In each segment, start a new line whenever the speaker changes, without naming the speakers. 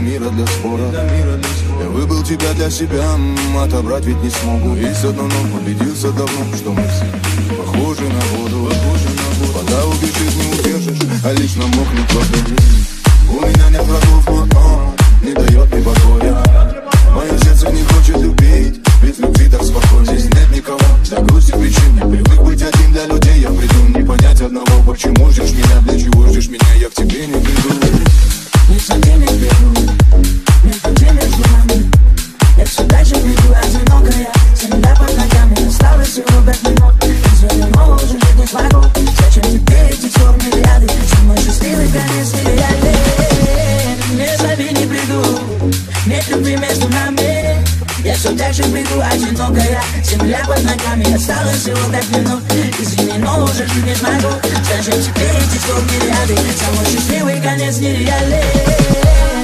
мира для спора. Я выбыл тебя для себя, отобрать ведь не смогу. Есть одно но, убедился давно, что мы все Похожи на воду, похожи на воду Вода убежит, не удержишь, а лишь намокнет вода У меня нет врагов, но он не дает мне покоя. Мое сердце не хочет любить, ведь любви так спокойно Здесь нет никого, для грусти причин Не привык быть один для людей, я приду Не понять одного, почему ждешь меня Для чего ждешь меня, я к тебе не приду.
Не тебе не приду, между тем между нами все так же одинокая. Земля под ногами, осталось всего пять минут. Извини, но уже жить не смогу. Зачем тебе эти черные ряды Самый счастливый конец нереален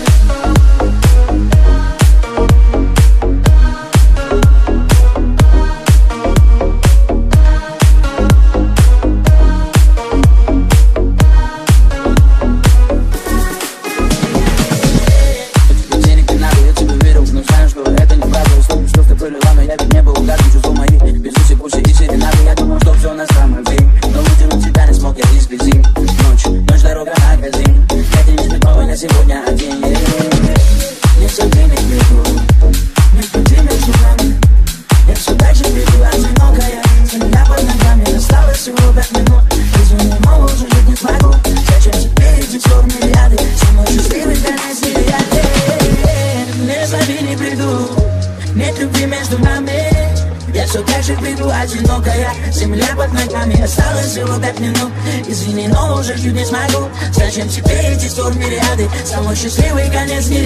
ряды Самый счастливый конец нереален Не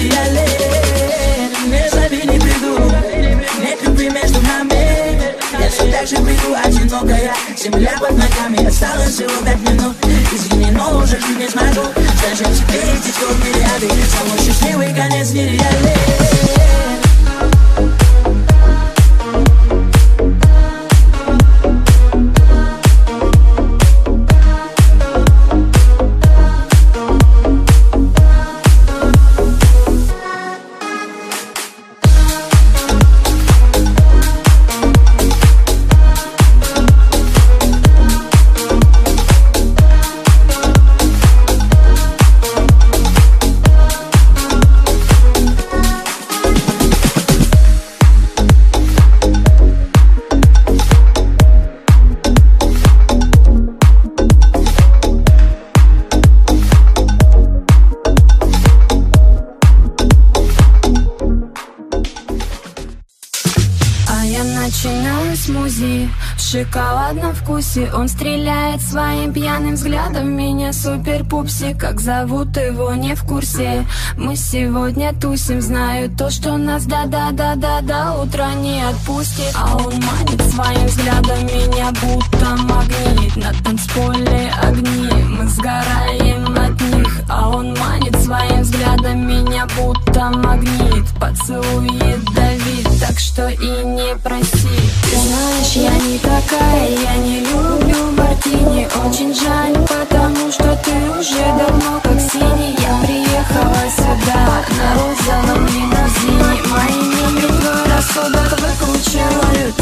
вкусе Он стреляет своим пьяным взглядом Меня. Супер пупси Как зовут его не в курсе. Мы сегодня тусим Знаю то, что нас да-да-да-да До утра не отпустит. А он манит своим взглядом Меня будто магнит. На танцполе огни Мы сгораем от них. А он манит своим взглядом Меня будто магнит. Поцелует давит Так что и не проси. Ты знаешь, я не такая Я не люблю мартини Очень жаль, потому что ты уже давно как синий. Я приехала сюда на розовом лимузине. Мои мини твой рассудок выкручивают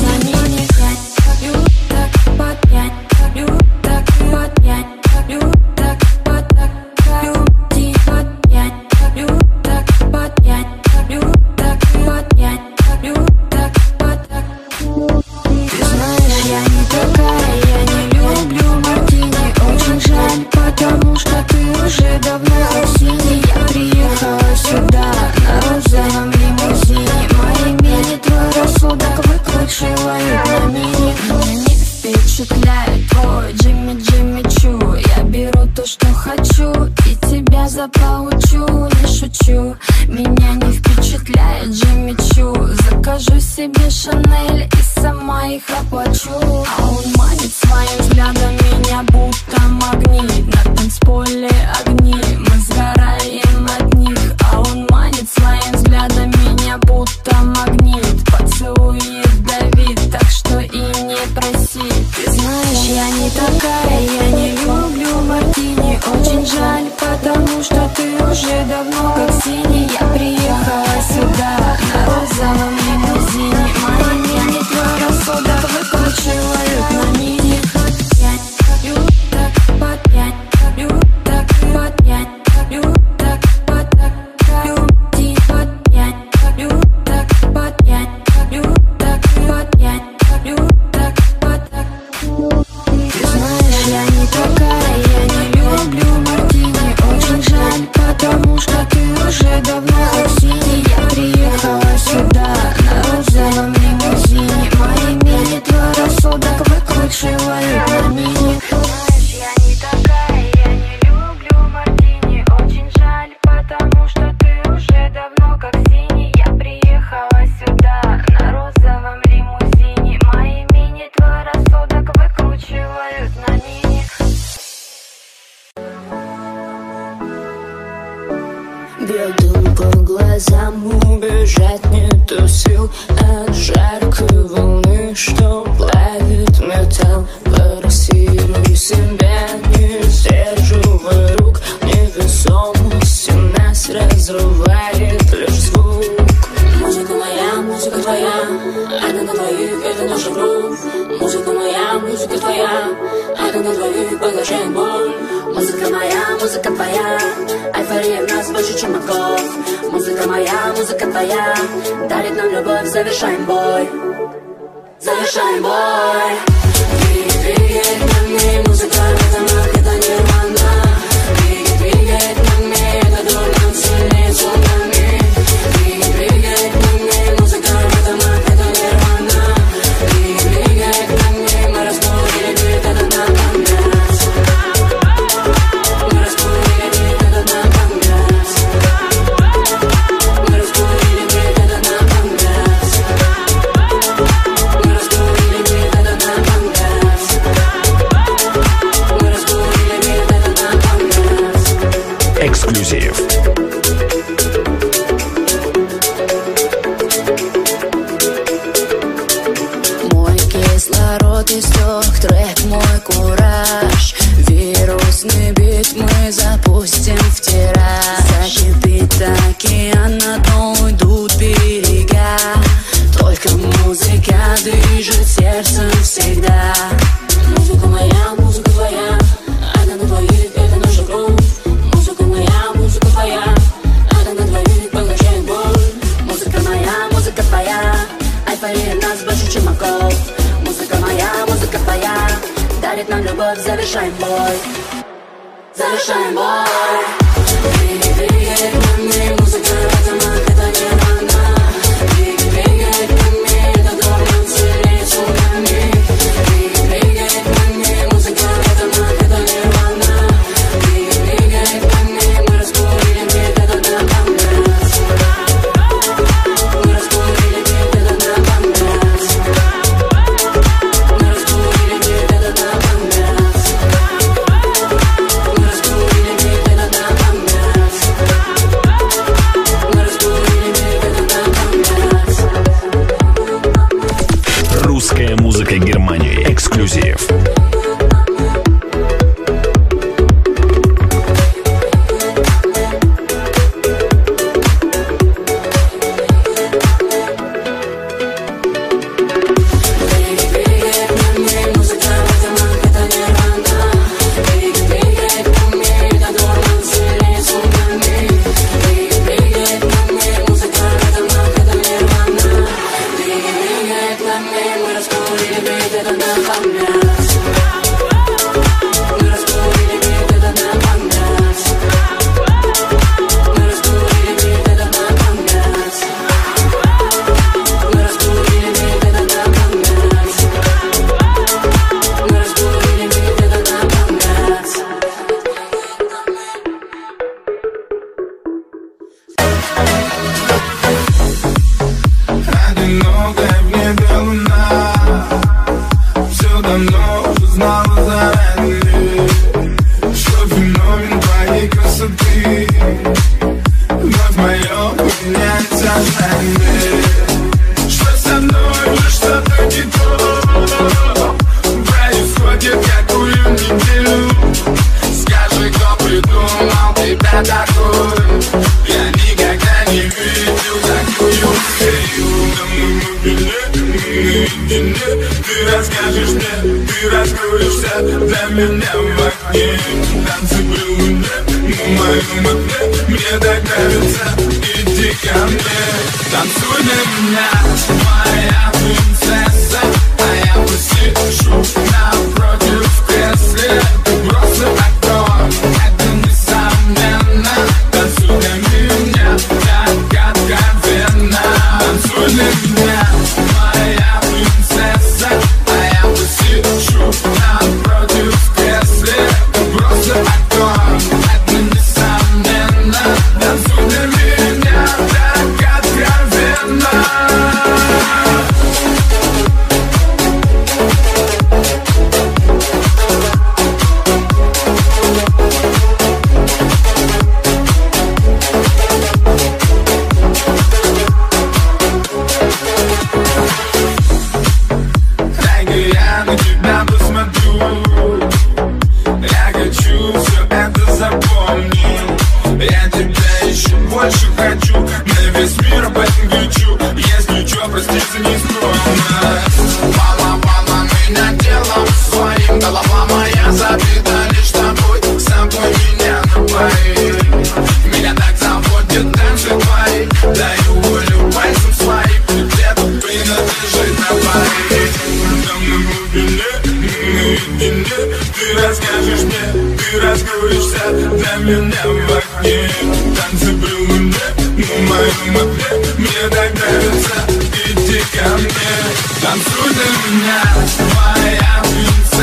не
добьются Иди ко мне, танцуй для меня твоя. принцесса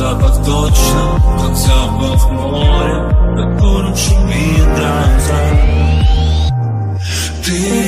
запах точно, как запах моря Которым шумит гроза Ты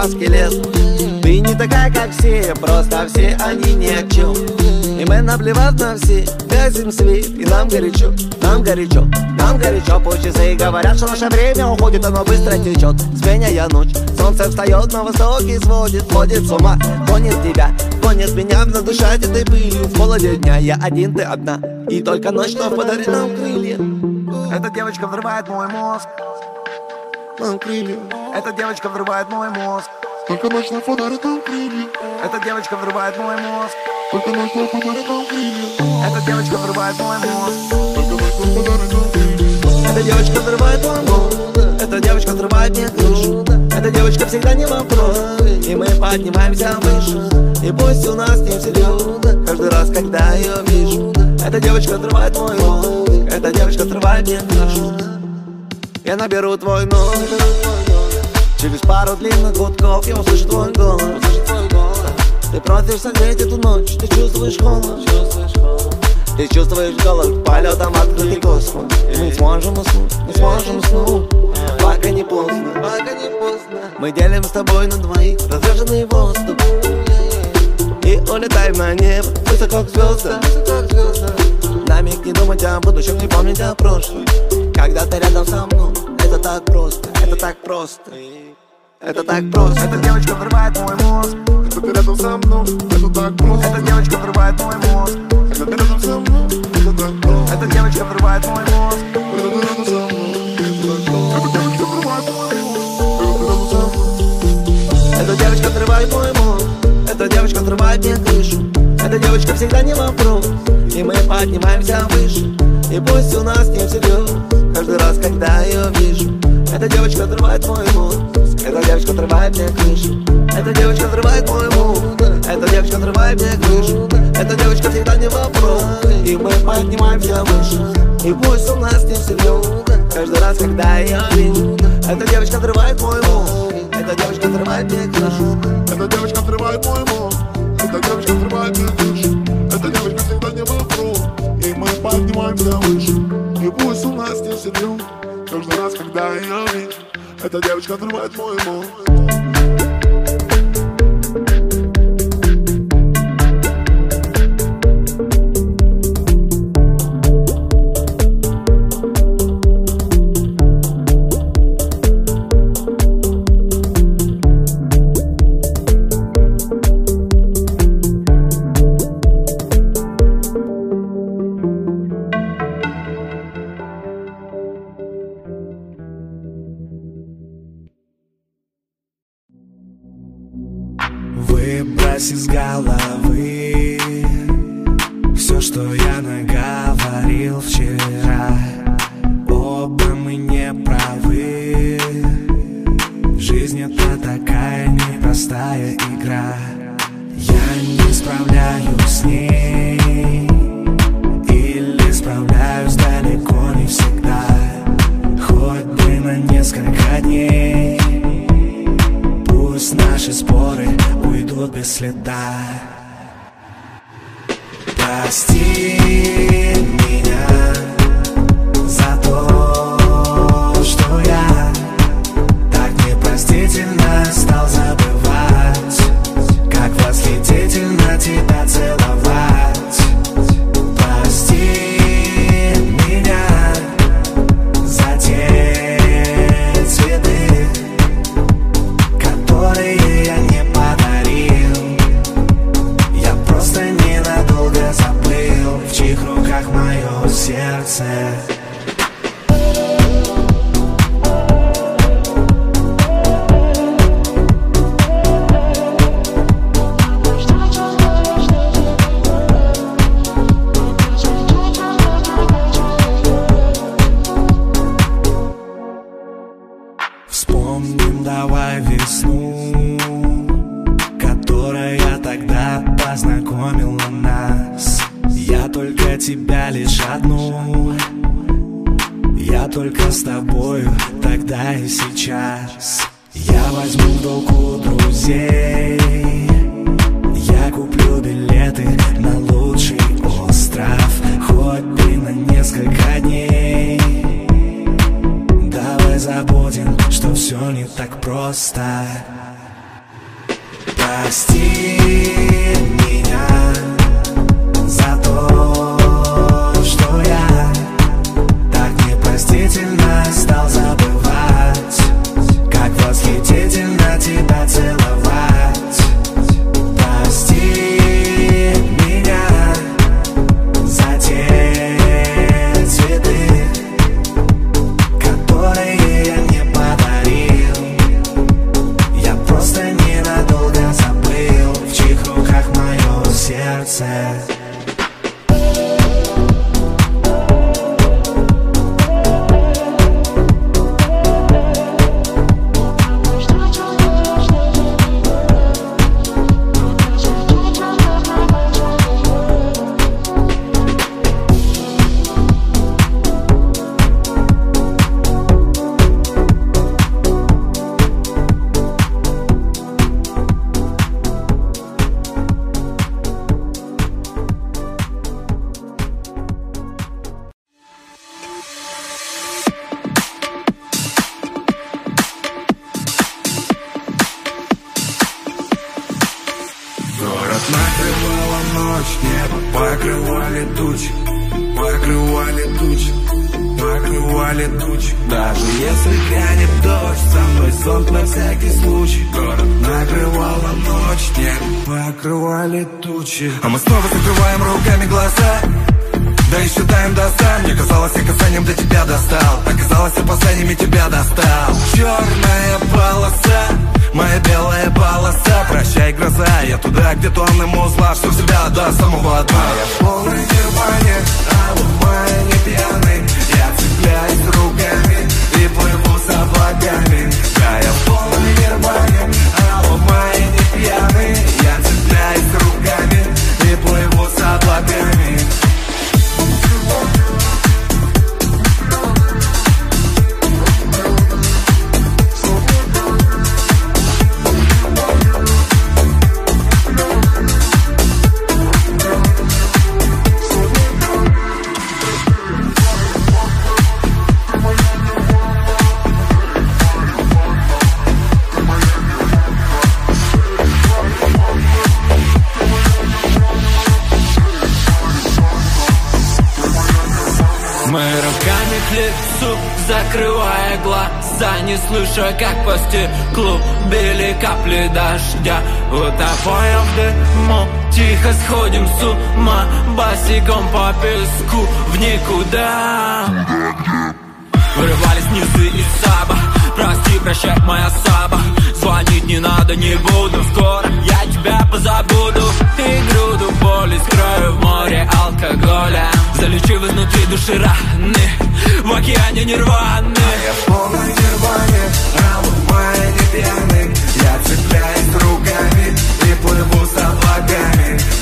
по скелет Ты не такая, как все, просто все они ни о чем И мы наплевав на все, гасим свет И нам горячо, нам горячо, нам горячо. Пусть часы говорят, что наше время уходит, оно быстро течет Сменяя ночь, солнце встает на востоке сводит Ходит с ума, гонит тебя, гонит меня Вновь дышать этой пылью. В холоде дня Я один, ты одна, и только ночь вновь подарит нам крылья. Эта девочка взрывает мой мозг. Нам крылья Эта девочка взрывает мой мозг.
Только ночь на подарит нам крылья.
Эта девочка взрывает мой мозг.
Только ночь на подарит нам крылья.
Эта девочка взрывает мой мозг.
Только ночь на подарит нам крылья.
Эта девочка взрывает мой мозг. Эта девочка взрывает мне крышу Эта девочка всегда не вопрос. И мы поднимаемся выше. И пусть у нас не всерьез Каждый раз, когда ее вижу. Эта девочка взрывает мой мозг. Эта девочка взрывает мне крышу Я наберу твой номер Через пару длинных гудков я услышу твой голос. Ты просишь согреть эту ночь Ты чувствуешь холод. Ты чувствуешь голод полетом открытый космос. И мы сможем уснуть, мы сможем уснуть. Пока не поздно, пока не поздно. Мы делим с тобой на двоих разреженный воздух. И улетаем на небо, высоко к звездам На миг не думать о будущем, не помнить о прошлом. Когда ты рядом со мной, это так просто, это так просто Это так просто. Эта девочка взрывает мой мозг.
Когда ты рядом со мной, это так просто.
Эта девочка взрывает мой мозг.
Когда ты рядом со мной, это так просто.
Эта девочка взрывает мой мозг.
Когда ты рядом со мной, это так просто. Эта девочка взрывает мой мозг.
Эта девочка взрывает взрывает мне крышу Эта девочка всегда не вопрос. Поднимаемся выше. И пусть у нас не всерьез. Каждый раз, когда ее вижу Эта девочка отрывает мой мозг Эта девочка отрывает мне крышу. Эта девочка отрывает мой мозг Эта девочка отрывает мне крышу. Эта девочка всегда не вопрос. И мы поднимаемся выше. И пусть у нас не всерьез Каждый раз, когда ее вижу Эта девочка отрывает мой мозг Эта девочка отрывает мне крышу.
Эта девочка отрывает мой мозг Эта девочка отрывает мне крышу. Эта девочка всегда не вопрос. И мы поднимаемся выше. И пусть у нас не серьез Каждый раз, когда я вижу Эта девочка отрывает мой мозг
ночь, небо покрывали тучи, покрывали тучи, покрывали тучи. Даже если грянет дождь, со мной зонт на всякий случай. Город накрывала ночь, небо покрывали тучи. А мы снова закрываем руками глаза. Да и считаем до ста Мне казалось, я касанием до тебя достал Оказалось, последними тебя достал Черная полоса Моя белая полоса Прощай, гроза. Я туда, где тонны музла Что себя до самого дна. Я в полной нирване А ломая не пьяный. Я цепляюсь руками И плыву с облаками Да, я в полной нирване
закрывая глаза Не слыша, как по стеклу били капли дождя. Утопая в дыму, тихо сходим с ума Босиком по песку в никуда. Вырывались низы из саба. Прости, прощай, моя саба Звонить не надо, не буду. Скоро я тебя позабуду. И груду боли скрою в море алкоголя. Залечив изнутри души раны. В океане нирваны.
Я в полной нирване, а ломая не пьяный Я цепляюсь руками и плыву с облаками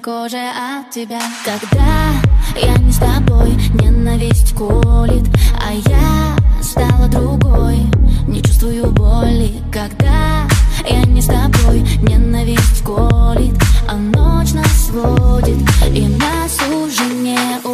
коже от тебя? Когда я не с тобой, ненависть колит А я стала другой, не чувствую боли. Когда я не с тобой, ненависть колит А ночь нас сводит, и нас уже не
увидит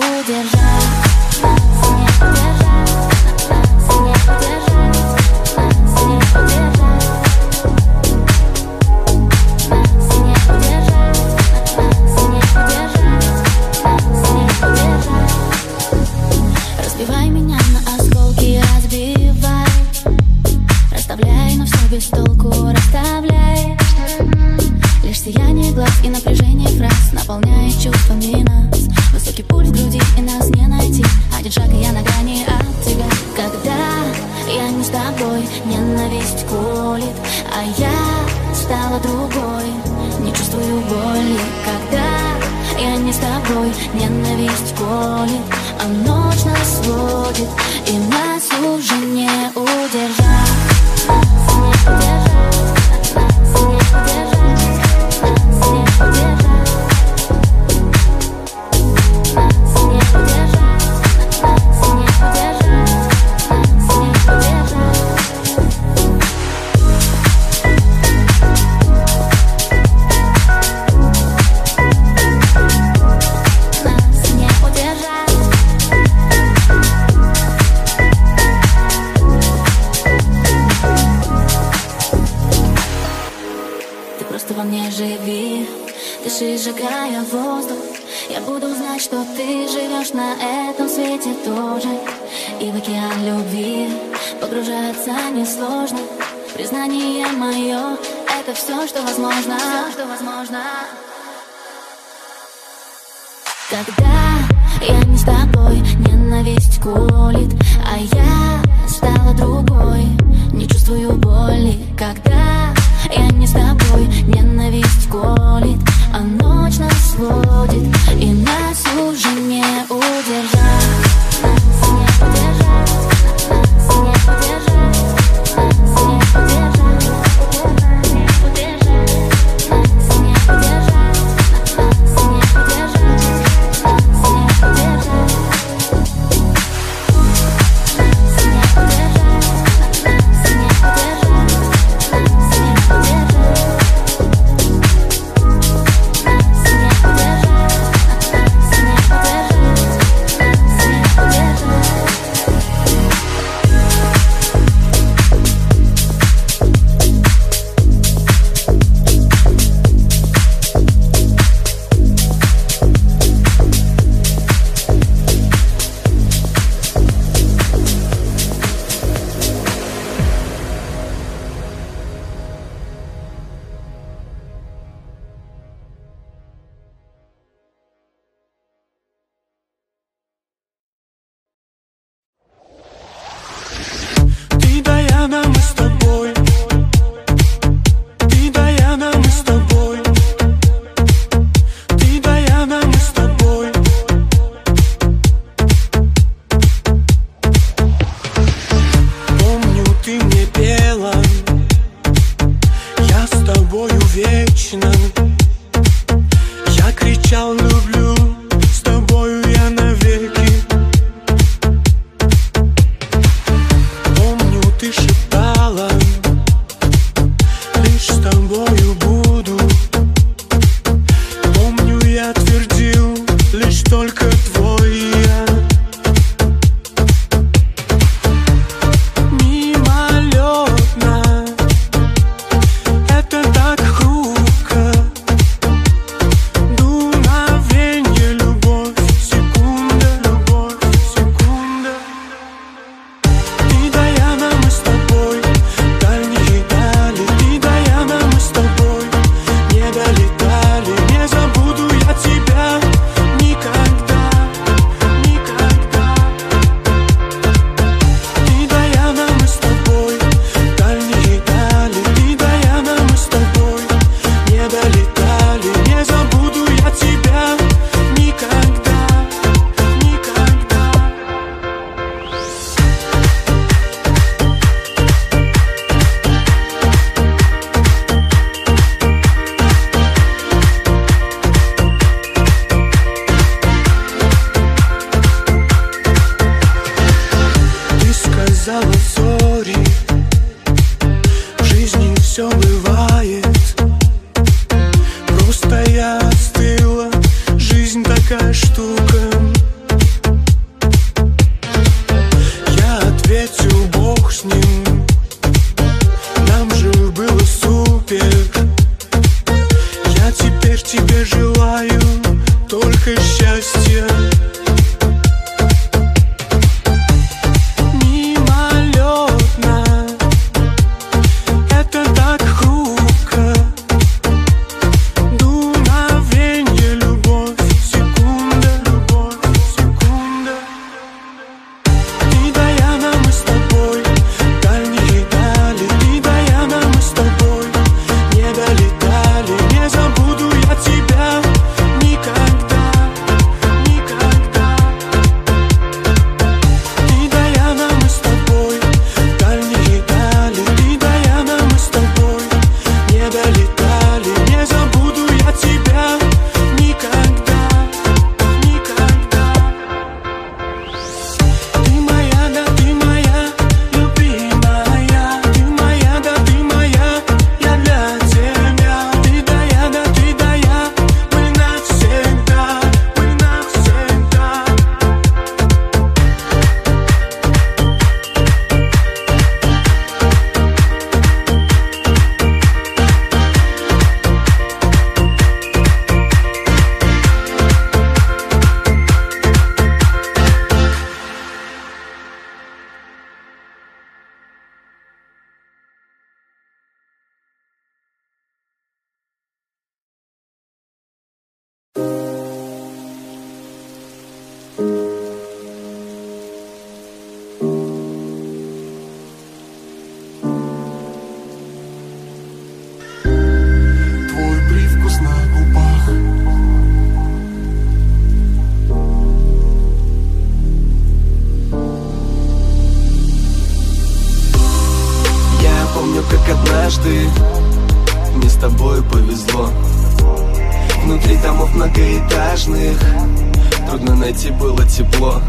тепло.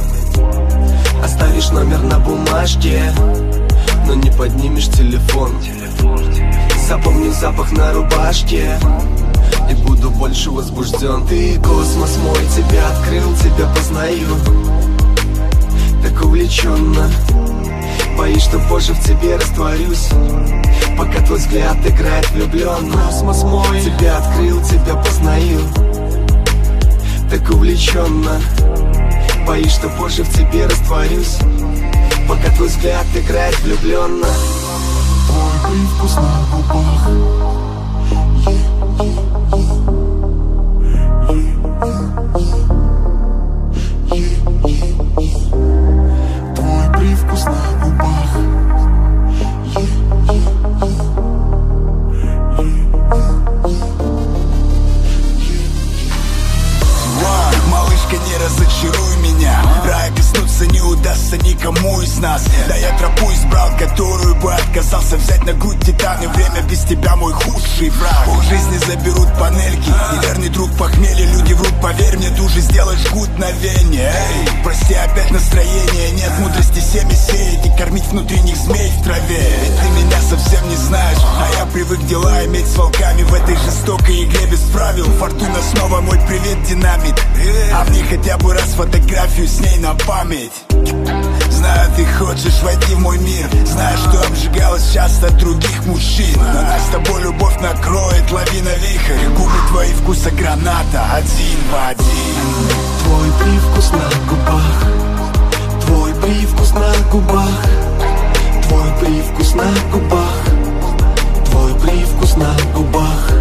Оставишь номер на бумажке Но не поднимешь телефон. Запомню запах на рубашке И буду больше возбужден. Ты космос мой, тебя открыл, тебя познаю. Так увлеченно. Боюсь, что позже в тебе растворюсь. Пока твой взгляд играет влюбленно Космос мой, тебя открыл, тебя познаю. Так увлеченно Боюсь, что позже в тебе растворюсь. Пока твой взгляд играет влюбленно
Твой привкус на губах. Твой
удастся никому из нас. Да я тропу избрал, которую бы отказался взять на грудь титан И время без тебя мой худший враг. У жизни заберут панельки. Неверный друг похмелья, люди врут Поверь мне, туже сделаешь гуд на вене Эй, прости, опять настроение. Нет мудрости семя сеять И кормить внутренних змей в траве. Ведь ты меня совсем не знаешь А я привык дела иметь с волками В этой жестокой игре без правил. Фортуна снова мой привет динамит. А мне хотя бы раз фотографию с ней на память Ты хочешь войти в мой мир. Знаю, что обжигалась часто других мужчин. Но нас с тобой любовь накроет лавина вихрь. Губы твои вкуса граната. Один в один.
Твой привкус на губах. Твой привкус на губах. Твой привкус на губах. Твой привкус на губах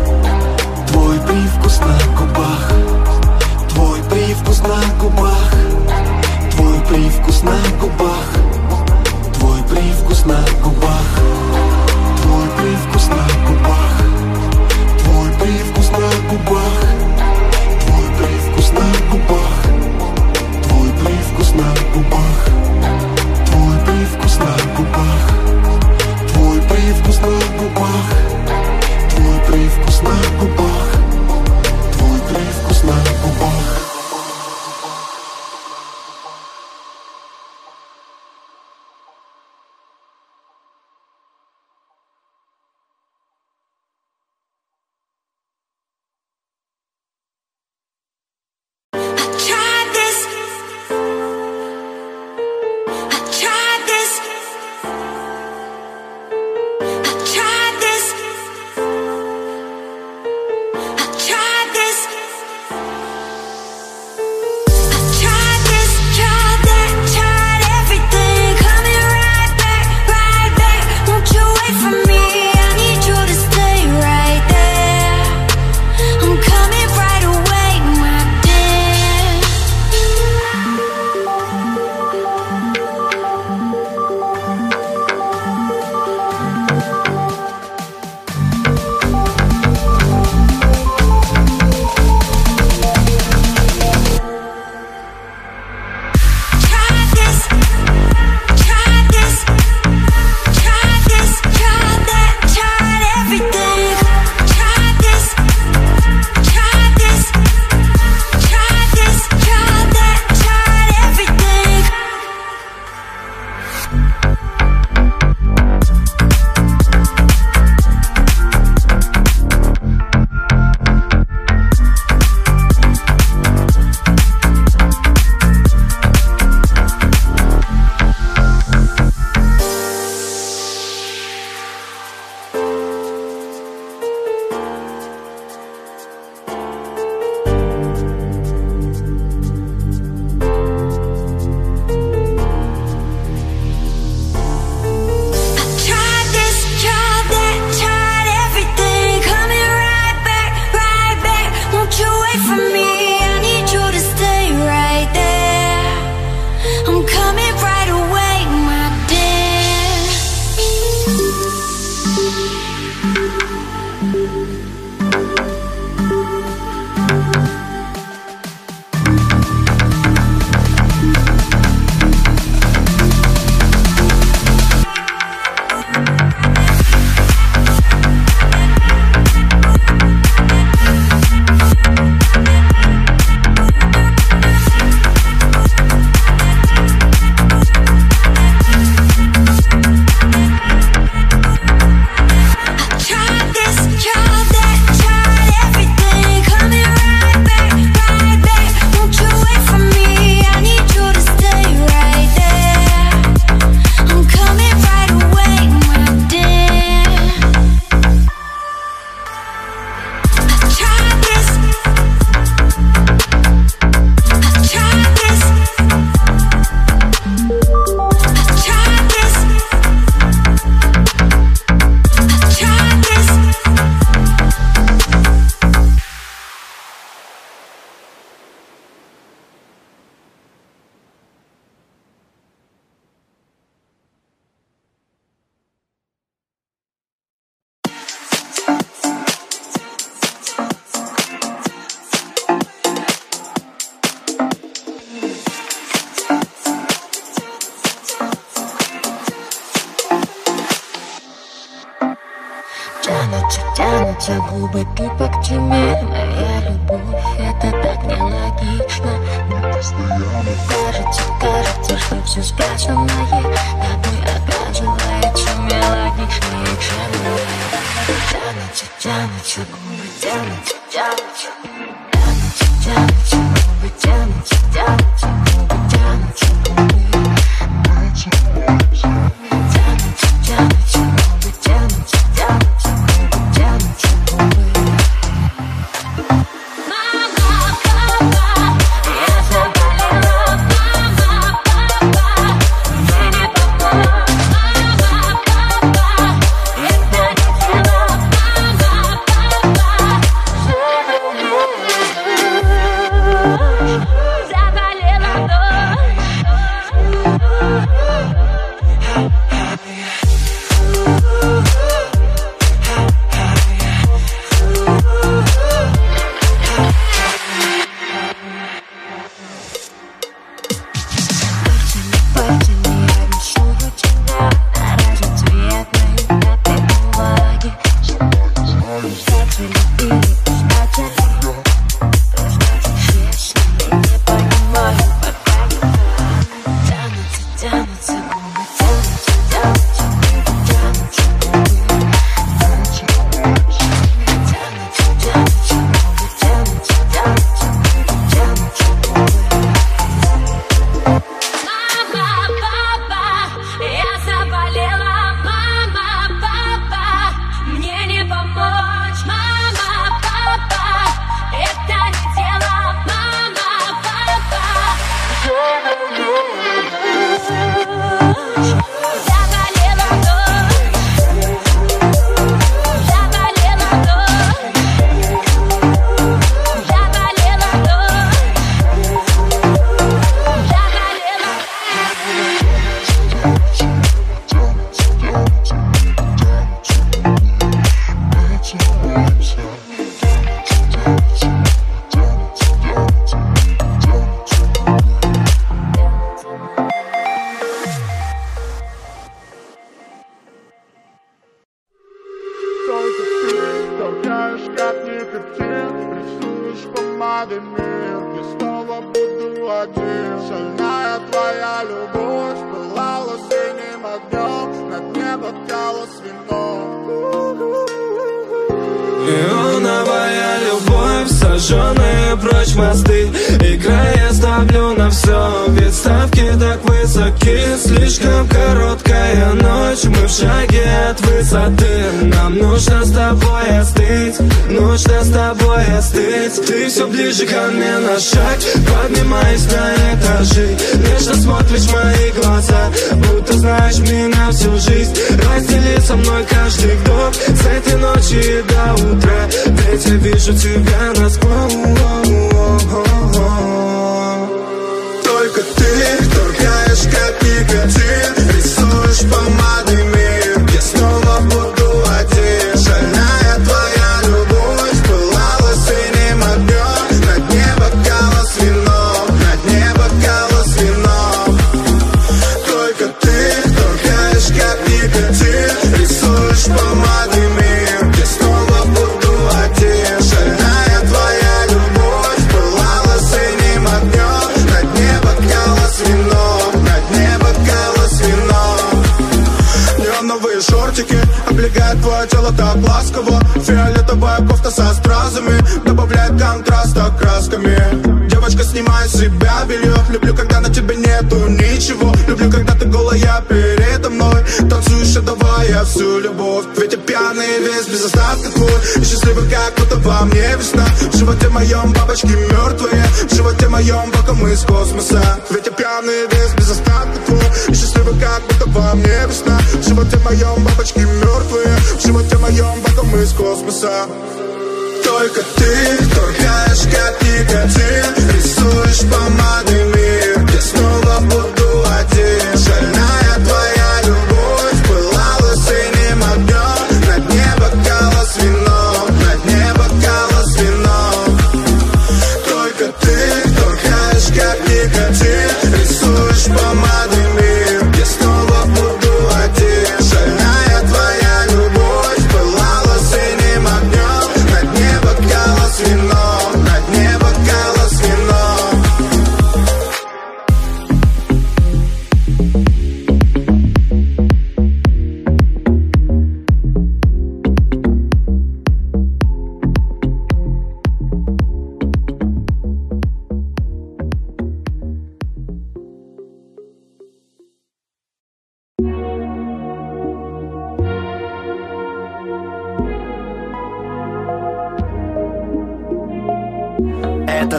так
высоки. Слишком короткая ночь, мы в шаге от высоты. Нам нужно с тобой остыть, нужно с тобой остыть. Ты все ближе ко мне на шаг, поднимаясь на этажи. Нежно смотришь в мои глаза, будто знаешь меня всю жизнь. Раздели со мной каждый вдох, с этой ночи до утра. Ведь я вижу тебя насквозь
так ласково. Фиолетовая кофта со стразами Добавляет контраста красками. Девочка, снимай себя белье. Люблю, когда на тебе нету ничего. Люблю, когда ты голая передо мной. Танцуешь, отдавая всю любовь. Ведь я пьяный весь без остатка твой. И счастливый, как будто во мне весна. В животе моем бабочки мертвые. В животе моем вакуум из космоса. Ведь я пьяный весь без остатка твой во мне весна. В животе моем бабочки мертвые. В животе моем вакуум из космоса. Только ты торгаешь как никотин Рисуешь помадой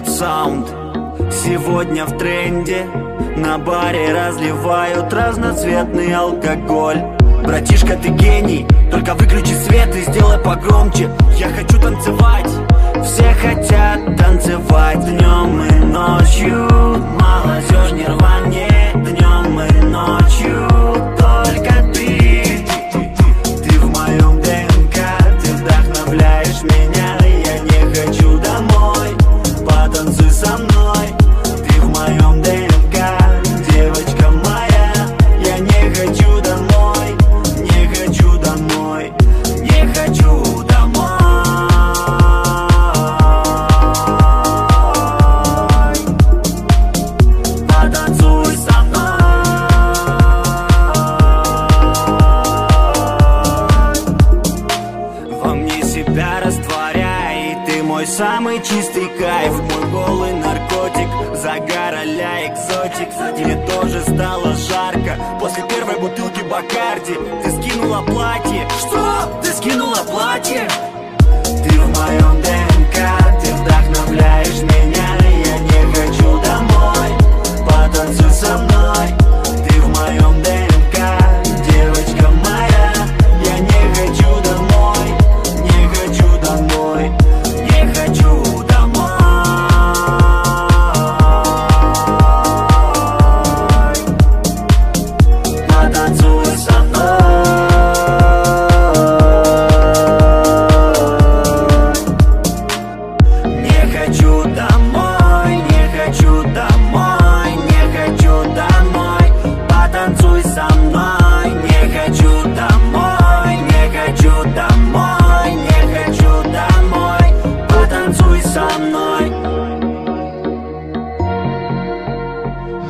саунд. Сегодня в тренде. На баре разливают разноцветный алкоголь. Братишка, ты гений, только выключи свет и сделай погромче. Я хочу танцевать. Все хотят танцевать. Днем и ночью. Молодежь не рванет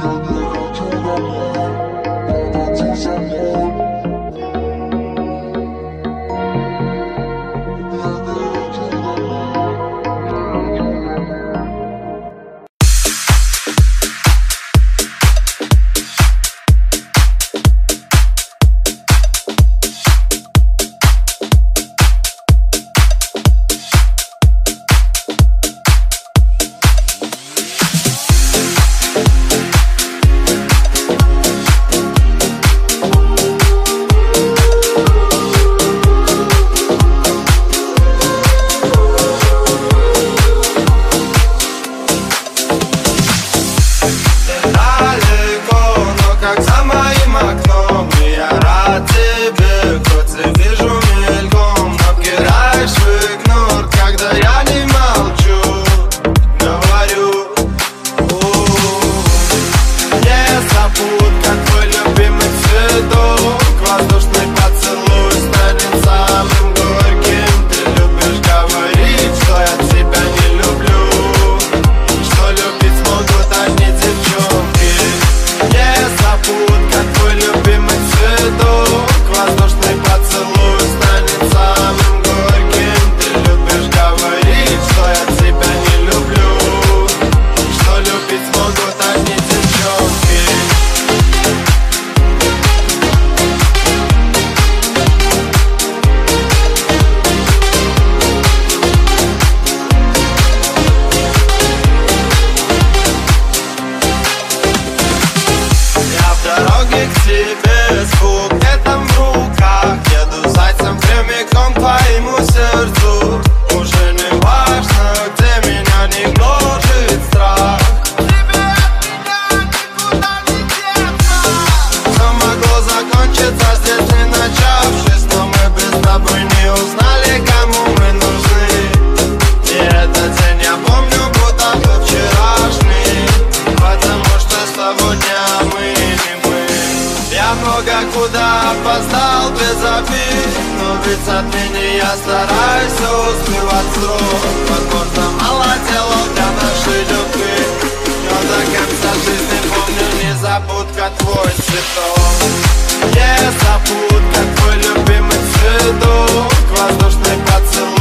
有你后就快 от меня я
стараюсь успевать срок Возможно, мало делал для нашей любви. Но до конца жизни помню не незабудка твой цветок. Не Незабудка твой любимый цветок. Воздушный поцелуй.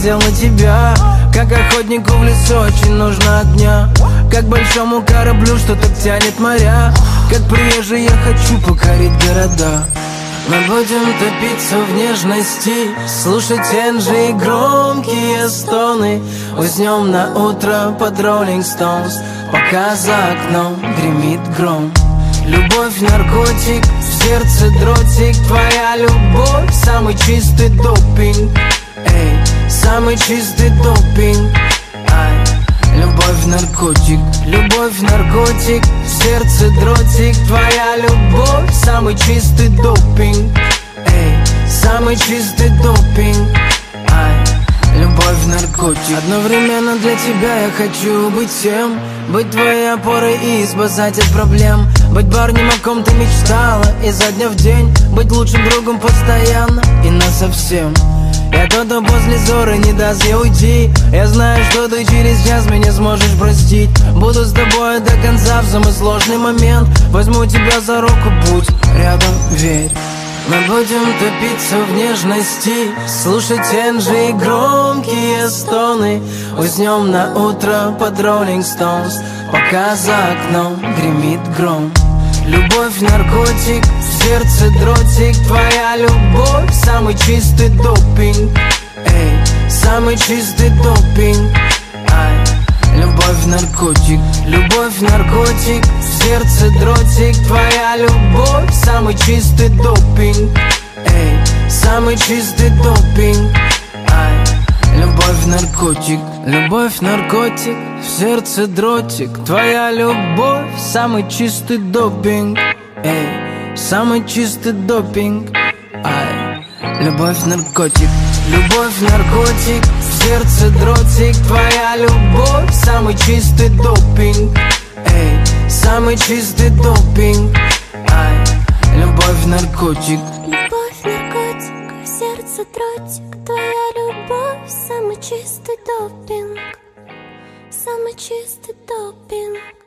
Подсел на тебя. Как охотнику в лесу очень нужно огня Как большому кораблю, что так тянет моря. Как приезжий я хочу покорить города. Мы будем топиться в нежности Слушать Энджи и громкие стоны. Уснем на утро под Rolling Stones Пока за окном гремит гром. Любовь наркотик, в сердце дротик. Твоя любовь самый чистый допинг. Эй, самый чистый допинг. Ай. Любовь наркотик, любовь наркотик В сердце дротик, твоя любовь Самый чистый допинг. Эй, самый чистый допинг. Ай, любовь наркотик. Одновременно для тебя я хочу быть всем. Быть твоей опорой и спасать от проблем. Быть парнем, о ком ты мечтала Изо дня в день. Быть лучшим другом постоянно И насовсем я тот, кто после ссоры не даст ей уйти. Я знаю, что ты через час меня сможешь простить. Буду с тобой до конца в самый сложный момент. Возьму тебя за руку, будь рядом, верь. Мы будем топиться в нежности Слушать Энджи и громкие стоны. Уснем на утро под Rolling Stones Пока за окном гремит гром Любовь наркотик, в сердце дротик. Твоя любовь самый чистый допинг. Эй, самый чистый допинг. Ай, любовь наркотик, любовь наркотик. В сердце дротик. Твоя любовь самый чистый допинг. Эй, самый чистый допинг. Ай, любовь наркотик, любовь наркотик В сердце дротик. Твоя любовь самый чистый допинг Эй, самый чистый допинг Ай, любовь наркотик Любовь наркотик В сердце дротик. Твоя любовь самый чистый допинг Эй, самый чистый допинг Ай, любовь наркотик.
Любовь в сердце дротик Твоя любовь самый чистый допинг. Самый чистый допинг